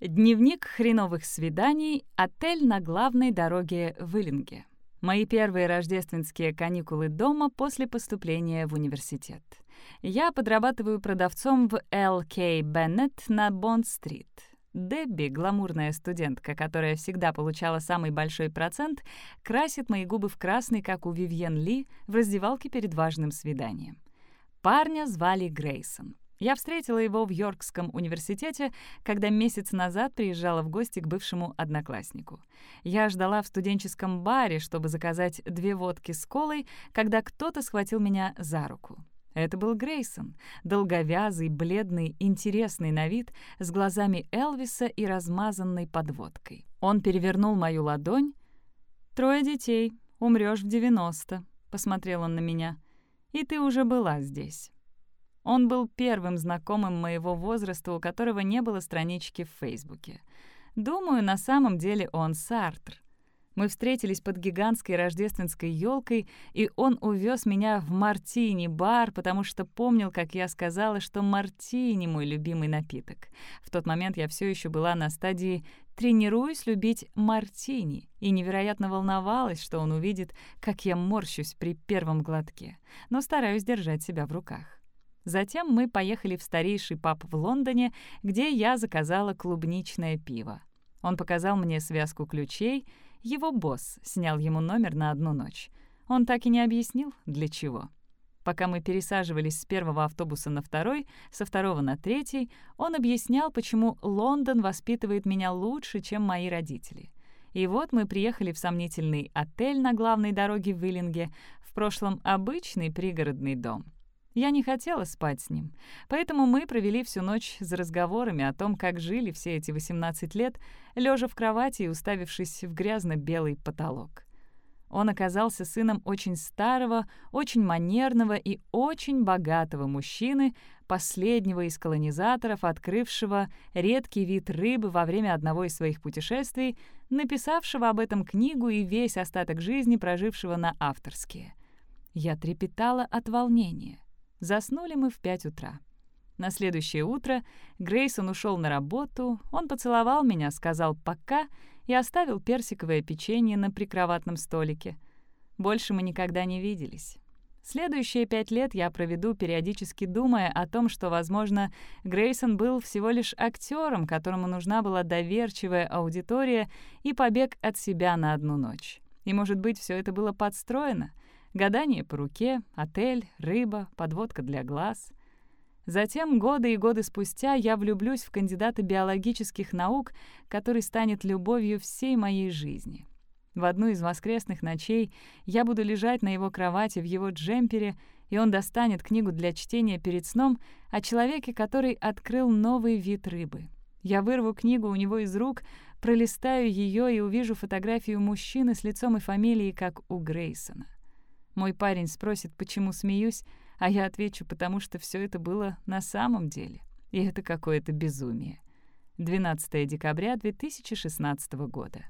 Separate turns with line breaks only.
Дневник хреновых свиданий, отель на главной дороге в Иллинге. Мои первые рождественские каникулы дома после поступления в университет. Я подрабатываю продавцом в Л.К. Беннет на Бонд-стрит. Дебби, гламурная студентка, которая всегда получала самый большой процент, красит мои губы в красный, как у Вивьен Ли, в раздевалке перед важным свиданием. Парня звали Грейсон. Я встретила его в Йоркском университете, когда месяц назад приезжала в гости к бывшему однокласснику. Я ждала в студенческом баре, чтобы заказать две водки с колой, когда кто-то схватил меня за руку. Это был Грейсон, долговязый, бледный, интересный на вид, с глазами Элвиса и размазанной подводкой. Он перевернул мою ладонь. «Трое детей, умрёшь в 90», — посмотрел он на меня. «И ты уже была здесь». Он был первым знакомым моего возраста, у которого не было странички в Фейсбуке. Думаю, на самом деле он Сартр. Мы встретились под гигантской рождественской елкой, и он увез меня в мартини-бар, потому что помнил, как я сказала, что мартини — мой любимый напиток. В тот момент я все еще была на стадии «тренируюсь любить мартини» и невероятно волновалась, что он увидит, как я морщусь при первом глотке, но стараюсь держать себя в руках. Затем мы поехали в старейший паб в Лондоне, где я заказала клубничное пиво. Он показал мне связку ключей, его босс снял ему номер на одну ночь. Он так и не объяснил, для чего. Пока мы пересаживались с первого автобуса на второй, со второго на третий, он объяснял, почему Лондон воспитывает меня лучше, чем мои родители. И вот мы приехали в сомнительный отель на главной дороге в Виллинге, в прошлом обычный пригородный дом — я не хотела спать с ним, поэтому мы провели всю ночь за разговорами о том, как жили все эти 18 лет, лежа в кровати и уставившись в грязно-белый потолок. Он оказался сыном очень старого, очень манерного и очень богатого мужчины, последнего из колонизаторов, открывшего редкий вид рыбы во время одного из своих путешествий, написавшего об этом книгу и весь остаток жизни прожившего на авторские. Я трепетала от волнения. Заснули мы в пять утра. На следующее утро Грейсон ушел на работу, он поцеловал меня, сказал «пока» и оставил персиковое печенье на прикроватном столике. Больше мы никогда не виделись. Следующие пять лет я проведу, периодически думая о том, что, возможно, Грейсон был всего лишь актером, которому нужна была доверчивая аудитория и побег от себя на одну ночь. И, может быть, все это было подстроено — гадание по руке, отель, рыба, подводка для глаз. Затем, годы и годы спустя, я влюблюсь в кандидата биологических наук, который станет любовью всей моей жизни. В одну из воскресных ночей я буду лежать на его кровати в его джемпере, и он достанет книгу для чтения перед сном о человеке, который открыл новый вид рыбы. Я вырву книгу у него из рук, пролистаю ее и увижу фотографию мужчины с лицом и фамилией, как у Грейсона. Мой парень спросит, почему смеюсь, а я отвечу, потому что все это было на самом деле. И это какое-то безумие. 12 декабря 2016 года.